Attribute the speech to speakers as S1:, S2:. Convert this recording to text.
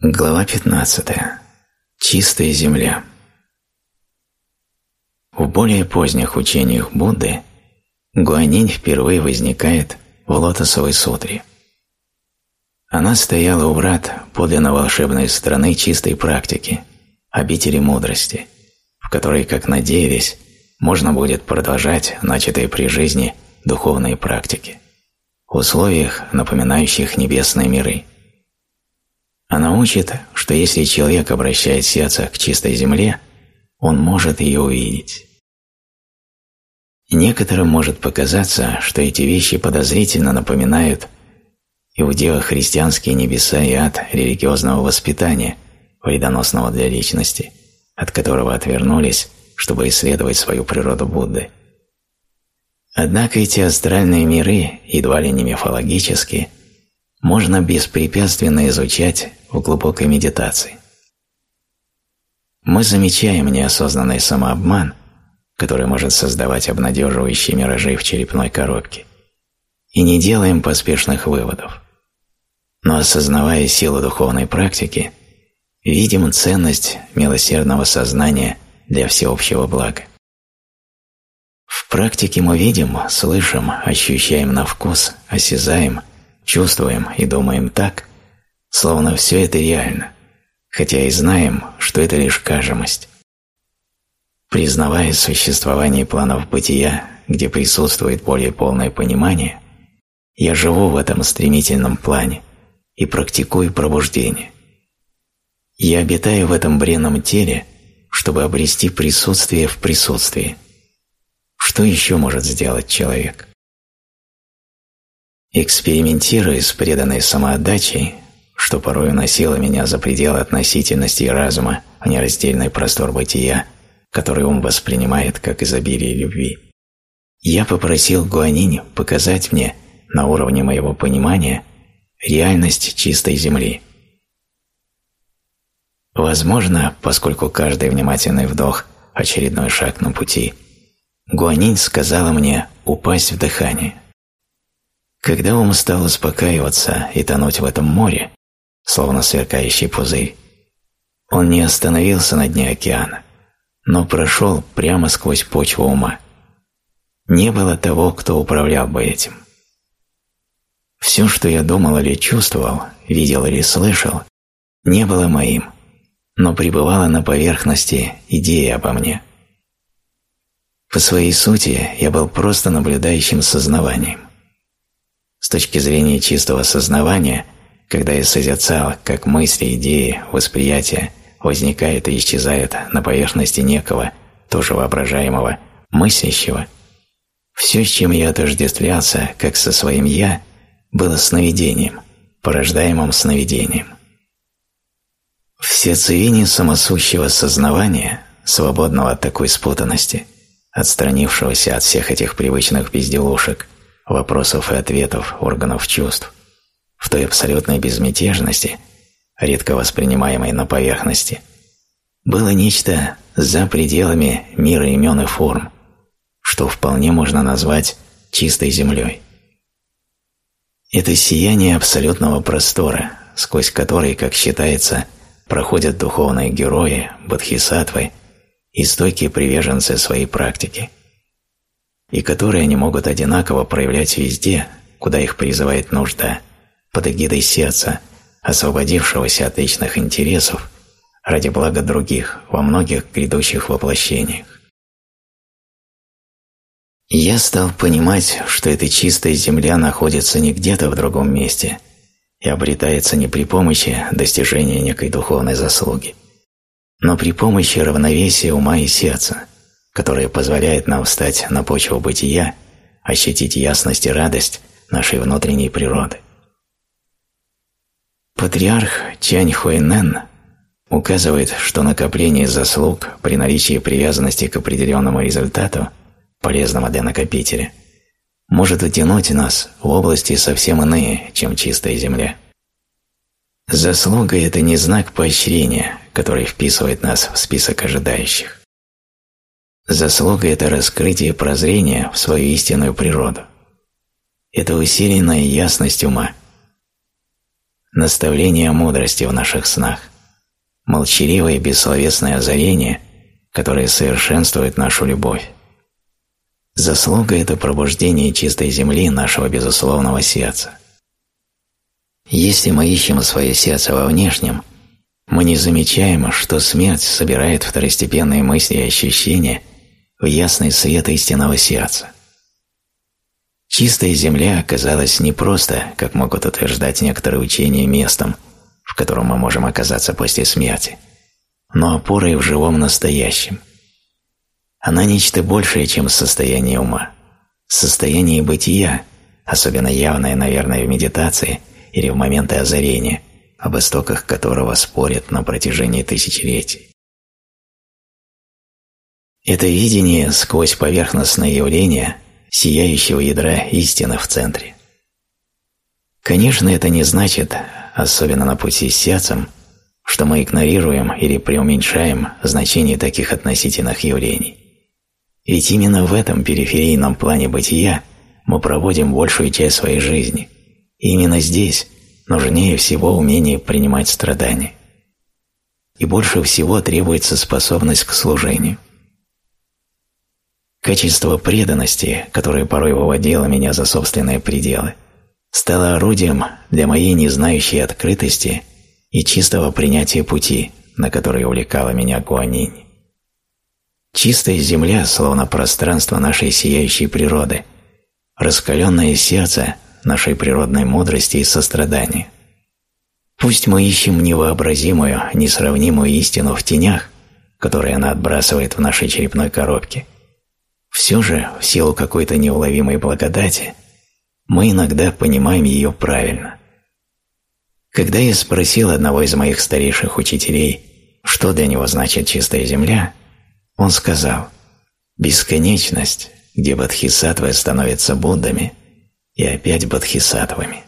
S1: Глава 15. Чистая земля. В более поздних учениях Будды Гуанинь впервые возникает в лотосовой сутре. Она стояла у врат подлинно волшебной страны чистой практики, обители мудрости, в которой, как надеялись, можно будет продолжать начатые при жизни духовные практики, в условиях, напоминающих небесные миры – она учит, что если человек обращает сердце к чистой земле, он может ее увидеть. Некоторым может показаться, что эти вещи подозрительно напоминают иудео-христианские небеса и ад религиозного воспитания, вредоносного для личности, от которого отвернулись, чтобы исследовать свою природу Будды. Однако эти астральные миры, едва ли не мифологические, можно беспрепятственно изучать в глубокой медитации. Мы замечаем неосознанный самообман, который может создавать обнадеживающие миражи в черепной коробке, и не делаем поспешных выводов. Но осознавая силу духовной практики, видим ценность милосердного сознания для всеобщего блага. В практике мы видим, слышим, ощущаем на вкус, осязаем – чувствуем и думаем так, словно все это реально, хотя и знаем, что это лишь кажемость. Признавая существование планов бытия, где присутствует более полное понимание, я живу в этом стремительном плане и практикую пробуждение. Я обитаю в этом бренном теле, чтобы обрести присутствие в присутствии. Что еще может сделать человек? Экспериментируя с преданной самоотдачей, что порой уносило меня за пределы относительности и разума в нераздельный простор бытия, который ум воспринимает как изобилие любви, я попросил Гуанинь показать мне на уровне моего понимания реальность чистой земли. Возможно, поскольку каждый внимательный вдох – очередной шаг на пути, Гуанинь сказала мне упасть в дыхание – когда ум стал успокаиваться и тонуть в этом море, словно сверкающий пузырь, он не остановился на дне океана, но прошел прямо сквозь почву ума. Не было того, кто управлял бы этим. Все, что я думал или чувствовал, видел или слышал, не было моим, но пребывало на поверхности идеи обо мне. По своей сути я был просто наблюдающим сознаванием. С точки зрения чистого сознавания, когда я созерцал, как мысли, идеи, восприятия возникают и исчезают на поверхности некого, тоже воображаемого, мыслящего, все, с чем я отождествлялся, как со своим «я», было сновидением, порождаемым сновидением. В сердцевине самосущего сознавания, свободного от такой спутанности, отстранившегося от всех этих привычных безделушек – вопросов и ответов органов чувств, в той абсолютной безмятежности, редко воспринимаемой на поверхности, было нечто за пределами мира имен и форм, что вполне можно назвать чистой землей. Это сияние абсолютного простора, сквозь который, как считается, проходят духовные герои, бодхисаттвы и стойкие приверженцы своей практики – и которые они могут одинаково проявлять везде, куда их призывает нужда, под эгидой сердца, освободившегося от личных интересов ради блага других во многих грядущих воплощениях. Я стал понимать, что эта чистая земля находится не где-то в другом месте и обретается не при помощи достижения некой духовной заслуги, но при помощи равновесия ума и сердца – которое позволяет нам встать на почву бытия, ощутить ясность и радость нашей внутренней природы. Патриарх Чань Хуэнэн указывает, что накопление заслуг при наличии привязанности к определенному результату, полезному для накопителя, может утянуть нас в области совсем иные, чем чистая земля. Заслуга – это не знак поощрения, который вписывает нас в список ожидающих. Заслуга – это раскрытие прозрения в свою истинную природу. Это усиленная ясность ума. наставление мудрости в наших снах, молчаливое бессловесное озарение, которое совершенствует нашу любовь. Заслуга – это пробуждение чистой земли нашего безусловного сердца. Если мы ищем свое сердце во внешнем, мы не замечаем, что смерть собирает второстепенные мысли и ощущения в ясный свет истинного сердца. Чистая земля оказалась не просто, как могут утверждать некоторые учения, местом, в котором мы можем оказаться после смерти, но опорой в живом настоящем. Она нечто большее, чем состояние ума, состояние бытия, особенно явное, наверное, в медитации или в моменты озарения, об истоках которого спорят на протяжении тысячелетий. Это видение сквозь поверхностное явление сияющего ядра истины в центре. Конечно, это не значит, особенно на пути с сердцем, что мы игнорируем или преуменьшаем значение таких относительных явлений. Ведь именно в этом периферийном плане бытия мы проводим большую часть своей жизни. И именно здесь нужнее всего умение принимать страдания. И больше всего требуется способность к служению. Качество преданности, которое порой выводило меня за собственные пределы, стало орудием для моей незнающей открытости и чистого принятия пути, на который увлекала меня Гуанинь. Чистая земля, словно пространство нашей сияющей природы, раскаленное сердце нашей природной мудрости и сострадания. Пусть мы ищем невообразимую, несравнимую истину в тенях, которые она отбрасывает в нашей черепной коробке – все же, в силу какой-то неуловимой благодати, мы иногда понимаем ее правильно. Когда я спросил одного из моих старейших учителей, что для него значит чистая земля, он сказал «бесконечность, где бодхисаттвы становятся Буддами и опять бодхисаттвами».